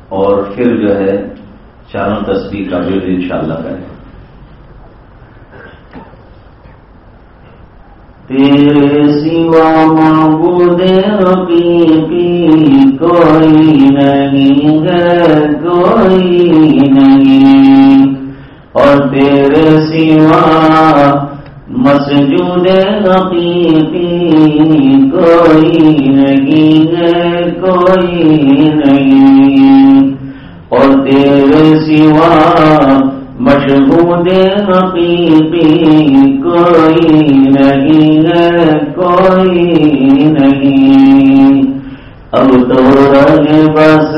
[SPEAKER 1] اور پھر جو ہے چاروں تصویر کا بھی انشاءاللہ کریں۔ تیرے سوا معبود حقیقی کوئی نہیں ہے کوئی نہیں۔ اور تیرے سوا مسجود حقیقی کوئی نہیں ہے، کوئی نہیں۔ اور تیرے سوا مشہور حقیقی کوئی نہیں ہے، کوئی نہیں۔ اب تو رگ بس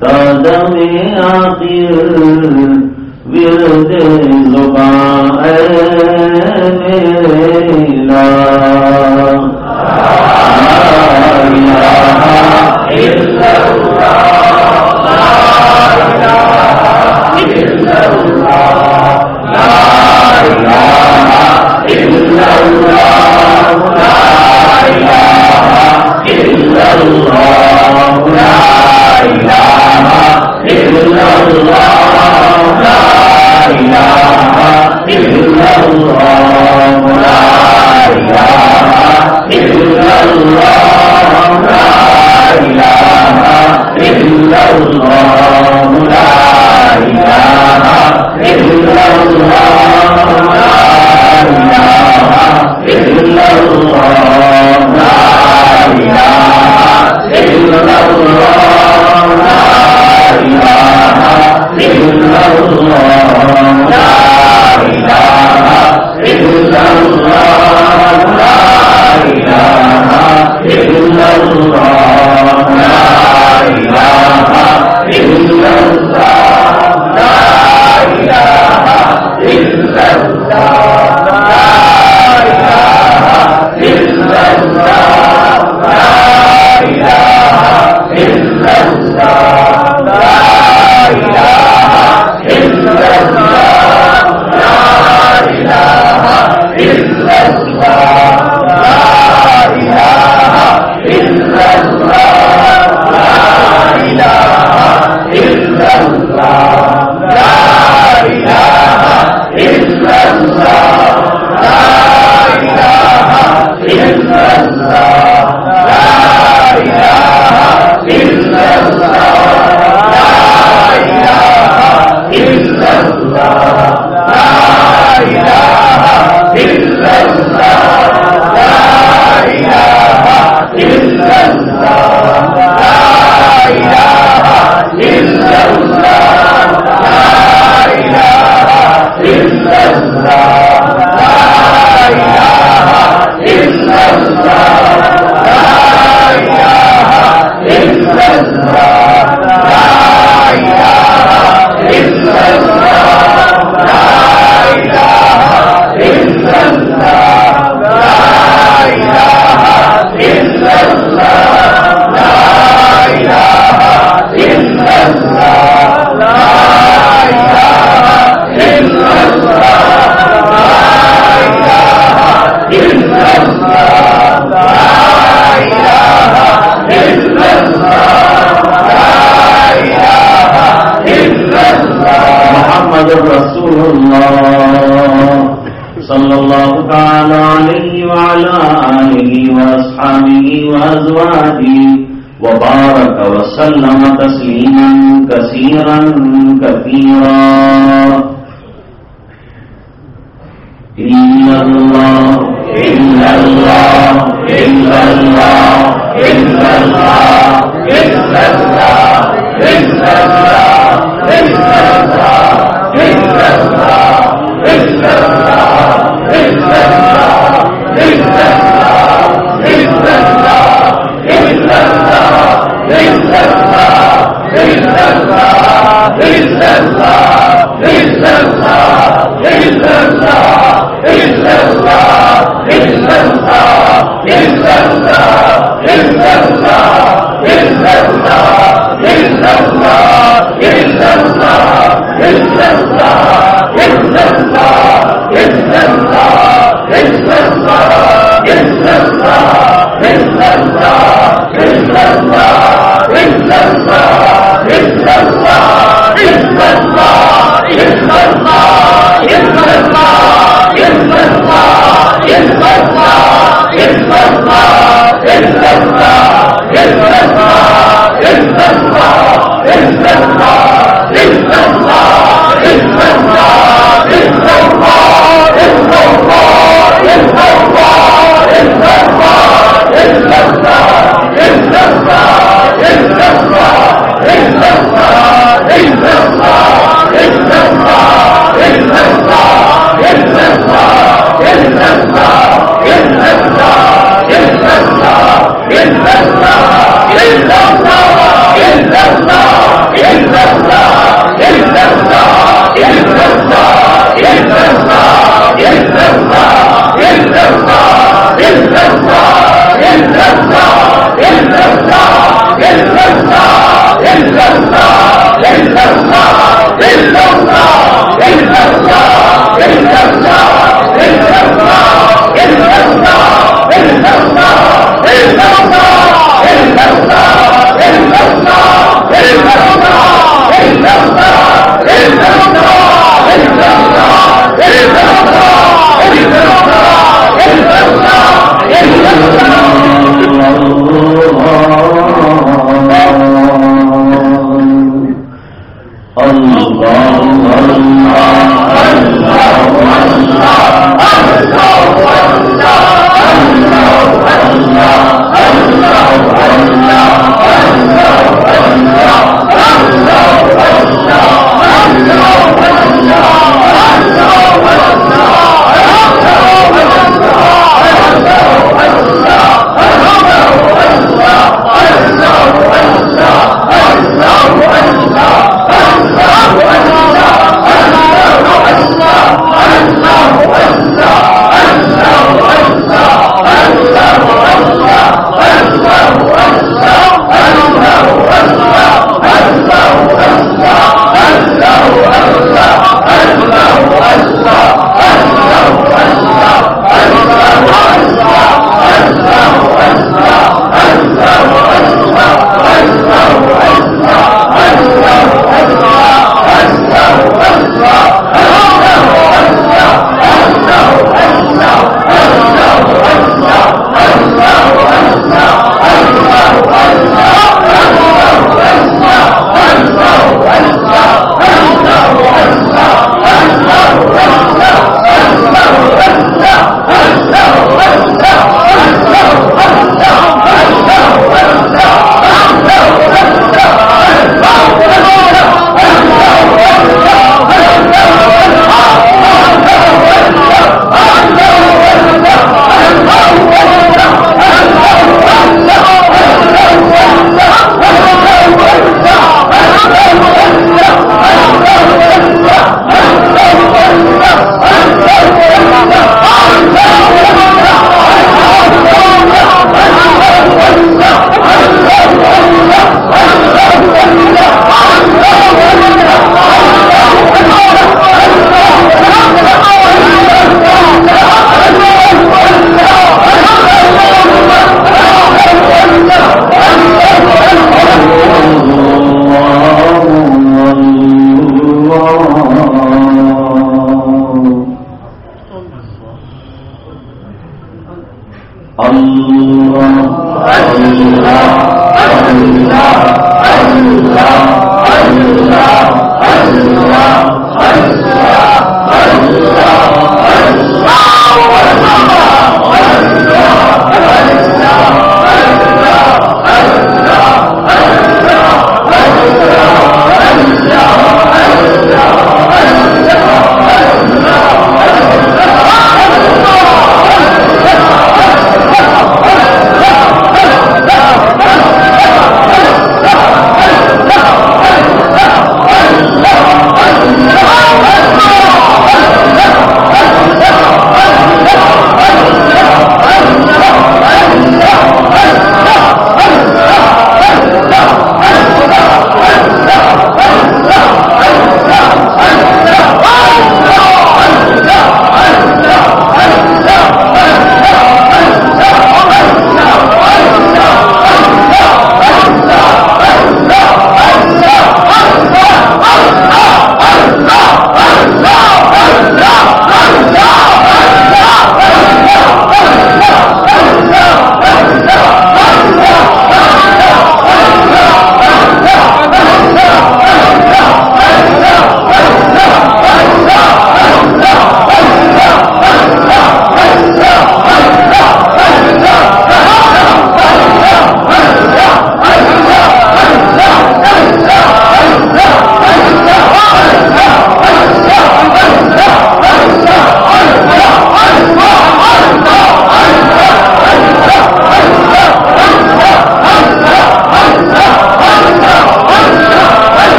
[SPEAKER 1] تازہ آخر ورد زبان اے میرے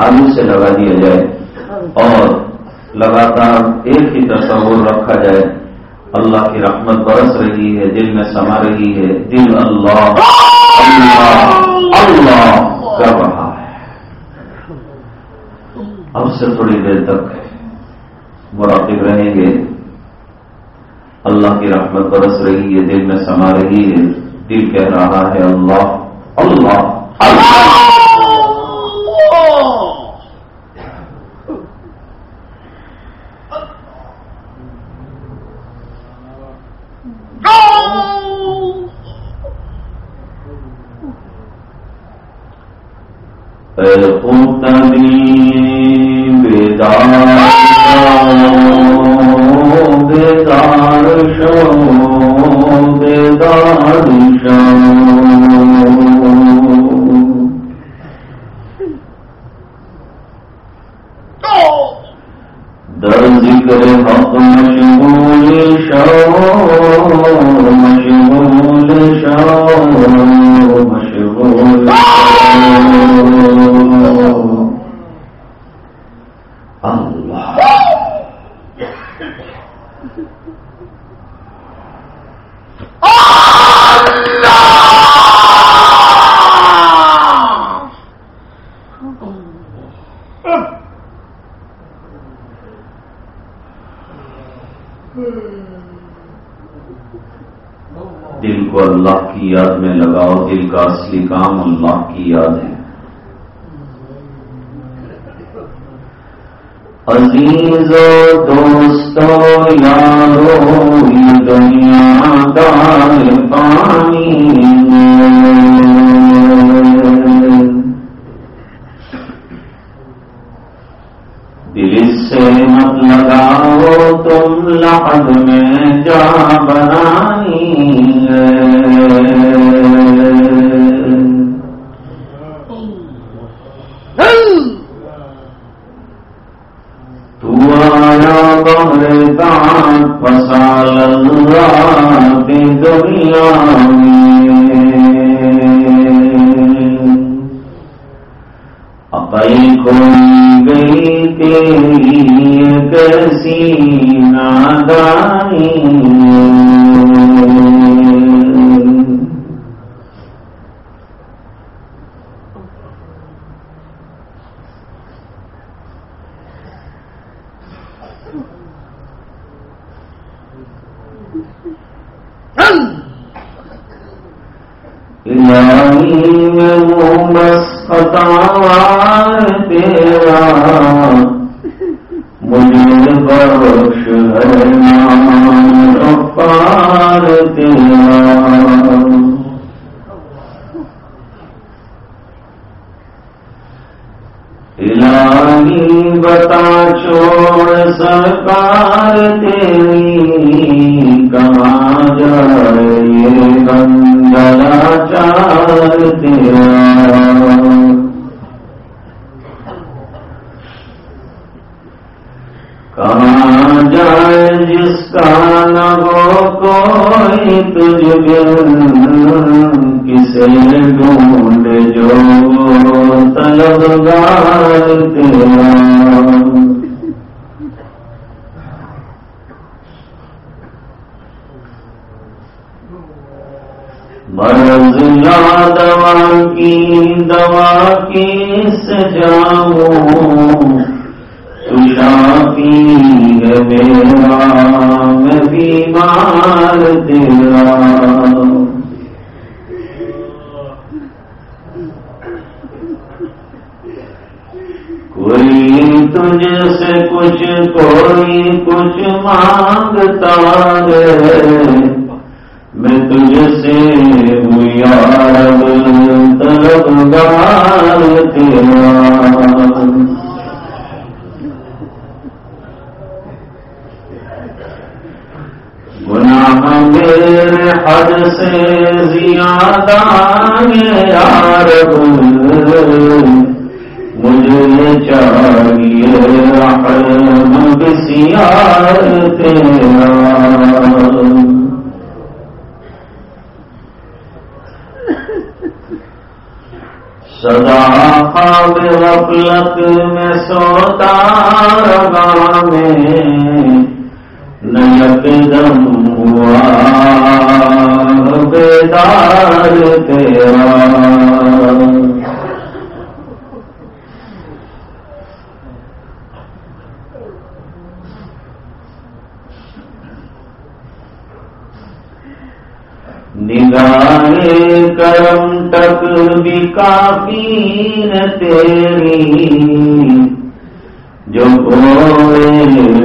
[SPEAKER 1] زبان کو تالو سے لگا دیا جائے اور لگاتار ایک ہی تصور رکھا جائے۔ اللہ کی رحمت برس رہی ہے، دل میں سما رہی ہے۔ دل اللہ اللہ اللہ کر رہا ہے۔ اب سے تھوڑی دیر تک مراقب رہیں گے۔ اللہ کی رحمت برس رہی ہے، دل میں سما رہی ہے۔ دل کہہ رہا ہے، اللہ اللہ۔ عزیز و دوستو یارو یہ دنیا دار
[SPEAKER 2] تیرا
[SPEAKER 1] نیک دم ہوا بیدار تیرا نگاہ کرم تک بھی کافی تیری جو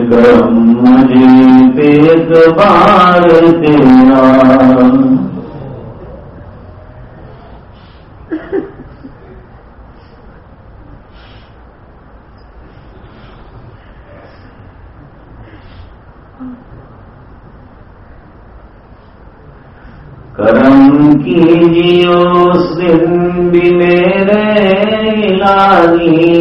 [SPEAKER 1] کرم مجھے بار تیرا۔ کرم کی اس بھی میرے لانی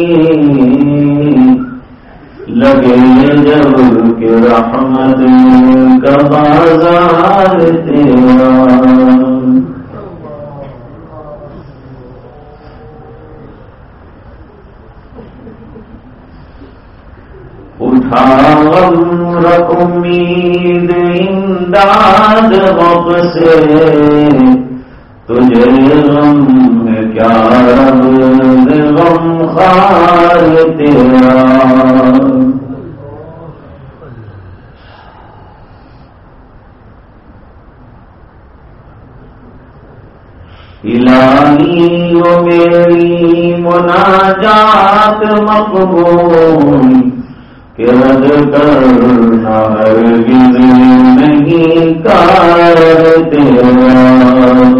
[SPEAKER 1] لگے جب کہ رحمت کا بازار تیرا رکھ امید امداد سے تجھے غم کیا رب غم خار تیرا الہی میری مناجات مقبول، کہ رد کرنا ہرگز نہیں کار تیرا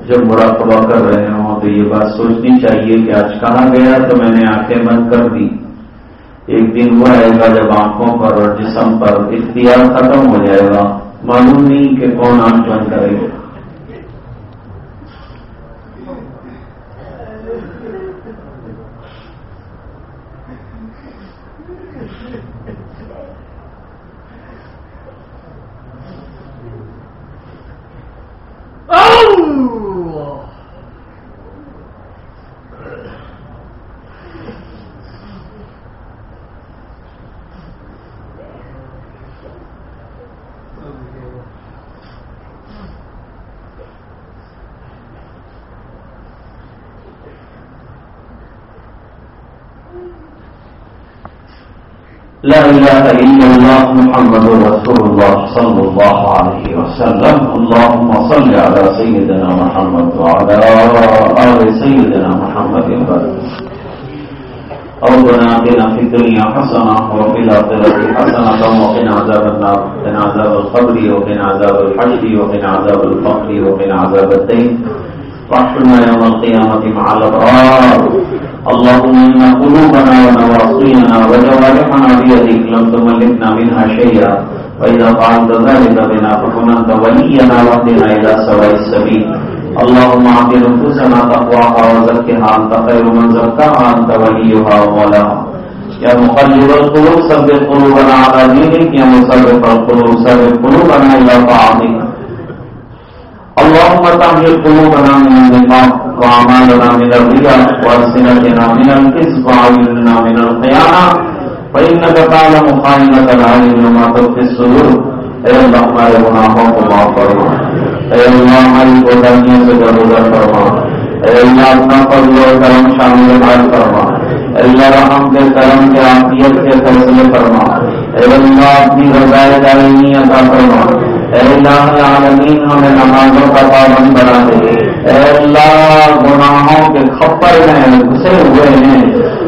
[SPEAKER 1] جب مراقبہ کر رہے ہوں تو یہ بات سوچنی چاہیے کہ آج کہاں گیا تو میں نے آنکھیں بند کر دی ایک دن وہ آئے گا جب آنکھوں پر اور جسم پر اختیار ختم ہو جائے گا. معلوم نہیں کہ کون آنکھ بند کرے گا. لا إله إلا الله محمد رسول الله صلى الله عليه وسلم. اللهم صل على سيدنا محمد وعلى آل سيدنا محمد. ربنا آتنا في الدنيا حسنة وفي الآخرة حسنة وقنا عذاب النار. وقنا عذاب القبر وقنا عذاب الحشر وقنا عذاب الفقر وقنا عذاب الدين. واحشرنا يوم القيامة مع الأبرار. اللهم إن قلوبنا ونواصينا وجوارحنا بيدك لم تملكنا منها شيئا. وإذا فعلت ذلك بنا فكن أنت ولينا واهدنا إلى سواء السبيل. اللهم أعط نفوسنا تقواها وزكها. أنت خير من زكاها، أنت وليها ومولاها. يا مقلب القلوب ثبت قلوبنا على دينك. يا مصرف القلوب ثبت قلوبنا إلى طاعتك. اللهم تحمل قلوبنا من النفاق. وأعمالنا من الرياء وألسنتنا من الكذب وأعيننا من الخيانة فإنك تعلم خائنة العين وما تخفي الصدور اے اللہ ہمارے گناہوں کو معاف فرما، اے اللہ ہماری کوتاہیوں سے درگزر فرما اے اللہ اپنا فضل و کرم شامل حال فرما اے اللہ رحم کے کرم کے عافیت کے فیصلے فرما اے اللہ اپنی رضائے دائمی عطا فرما اے اللہ العالمین ہمیں نمازوں کا پابند بنا دے۔ اے اللہ گناہوں کے کھپر میں گھسے ہوئے ہیں۔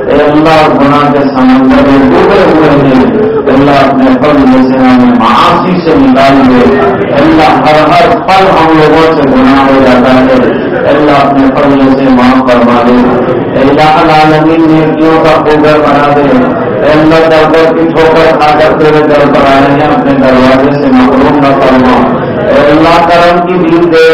[SPEAKER 1] اے اللہ گناہ کے سمندر میں ڈوبے ہوئے ہیں۔ اے اللہ اپنے فضل سے ہمیں معاشی سے نکال دے اللہ ہر ہر پل ہم لوگوں سے گناہ ہو جاتا ہے۔ اے اللہ اپنے فضل سے معاف کروا دے۔ اللہ العالمین نیکیوں کا پوگر بنا دے۔ اے اللہ در کی ٹھوکر کھا کر تیرے در پر آئے ہیں، اپنے دروازے سے محروم نہ فرما۔ اللہ کرم کی دل دے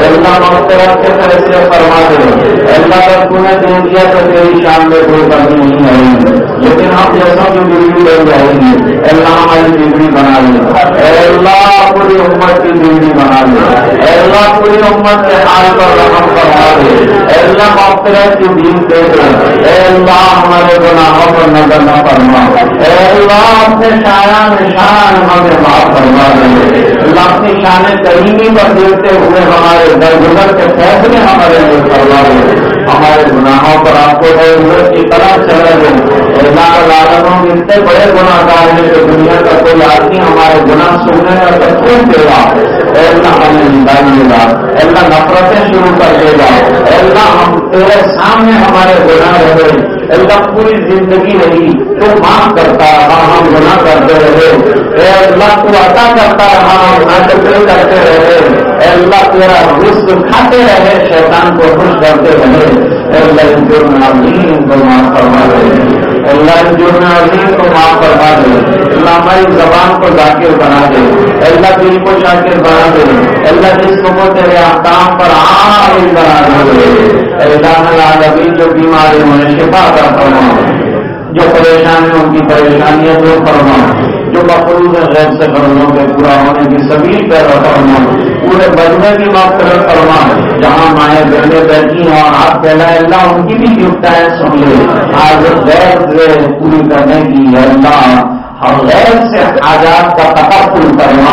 [SPEAKER 1] اے اللہ مختلف کے فیصلے فرما دے۔ اللہ اگر تمہیں دے دیا تو تیری شان میں کوئی کمی نہیں آئے گی لیکن ہم جیسا بھی بجلی بن جائیں گے اللہ ہماری بگڑی بنا دے اللہ، پوری امت کی بگڑی بنا دے اللہ، پوری امت کے حال پر رحم کروا دے۔ اللہ مختلف کی دین دے دے اللہ، ہمارے گناہوں پر نظر نہ فرما۔ اللہ اپنے شاعر نشان ہمیں معاف فرما دے۔ اللہ اپنی شان کریمی پر دیکھتے ہوئے ہمارے درگزر کے فیصلے ہمارے لیے کروا دے ہمارے گناہوں پر آپ کو کی طرح چل رہے اللہ عالموں میں اتنے بڑے گناہ گار ہیں کہ دنیا کا کوئی آدمی ہمارے گناہ سننے کا تو دے گا اللہ ہمیں نکالے گا اللہ نفرتیں شروع کر دے گا۔ اللہ ہم تیرے سامنے ہمارے گناہ رہے اللہ پوری زندگی رہی تو معاف کرتا رہا ہم گنا کرتے رہے۔ اے اللہ کو عطا کرتا رہا ہم ناٹک کرتے رہے۔ اے اللہ، تیرا رزق کھاتے رہے، شیطان کو خوش کرتے رہے۔ اے اللہ، جو نام کو معاف فرما دے۔ اللہ جو نازین کو معاف کروا دے، اللہ ہماری زبان کو ذاکر بنا دے، اللہ دل کو ذاکر بنا دے، اللہ جس کو تیرے آکام پر عامل بنا دے۔ اللہ العالمین، جو بیماری ہوئے شفا کا فرما۔ جو پریشانی ان کی پریشانیاں دور فرما۔ جو مقروض غیر سے کرنوں کے پورا ہونے کی سبھی پیدا فرما پورے بندے کی بات کر فرما جہاں مائیں بہنیں بیٹھی ہیں اور آپ پہلا اللہ ان کی بھی گفتائیں سن لے۔ آج غیر سے پوری کرنے کی اللہ اور غیر سے حاجات کا تقفل کرنا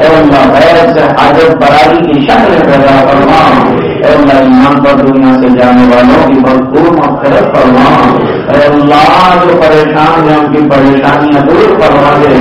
[SPEAKER 1] اے اللہ، غیر سے حاجت براری کی شکل پیدا کرنا اے اللہ، ایمان پر دنیا سے جانے والوں کی بھرپور مختلف فرما اے اللہ جو پریشان ہیں، ان کی پریشانیاں دور فرما دے۔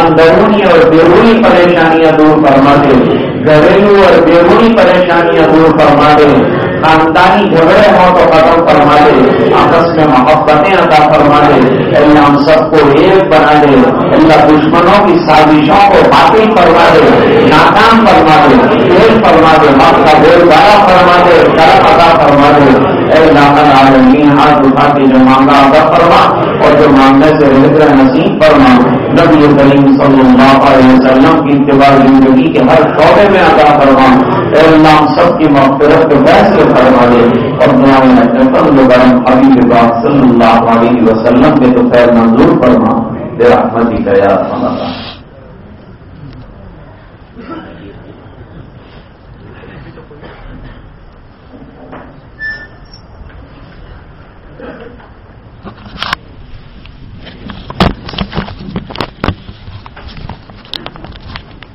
[SPEAKER 1] اندرونی اور بیرونی پریشانیاں دور فرما دے۔ گھریلو اور بیرونی پریشانیاں دور فرما دے۔ خاندانی جھگڑے ہوں تو ختم فرما دے آپس میں محبتیں عطا فرما دے اللہ یعنی ہم سب کو ایک بنا دے اللہ دشمنوں کی سازشوں کو باطل فرما دے ناکام فرما دے ایک فرما دے مت کا دیر بارہ فرما دے شرف عطا فرما دے اللہ العالمین ہاتھ اٹھا کے جو مانگا عطا فرما اور جو مانگنے سے رہتے نصیب فرما۔ نبی کریم صلی اللہ علیہ وسلم کی اتباع زندگی کے ہر شعبے میں عطا فرما۔ اے اللہ سب کی مغفرت کے فیصلے فرما دے۔ اور دعا میں فضل برم حبیب پاک صلی اللہ علیہ وسلم کے تو خیر منظور فرما۔ تیرا مزید یا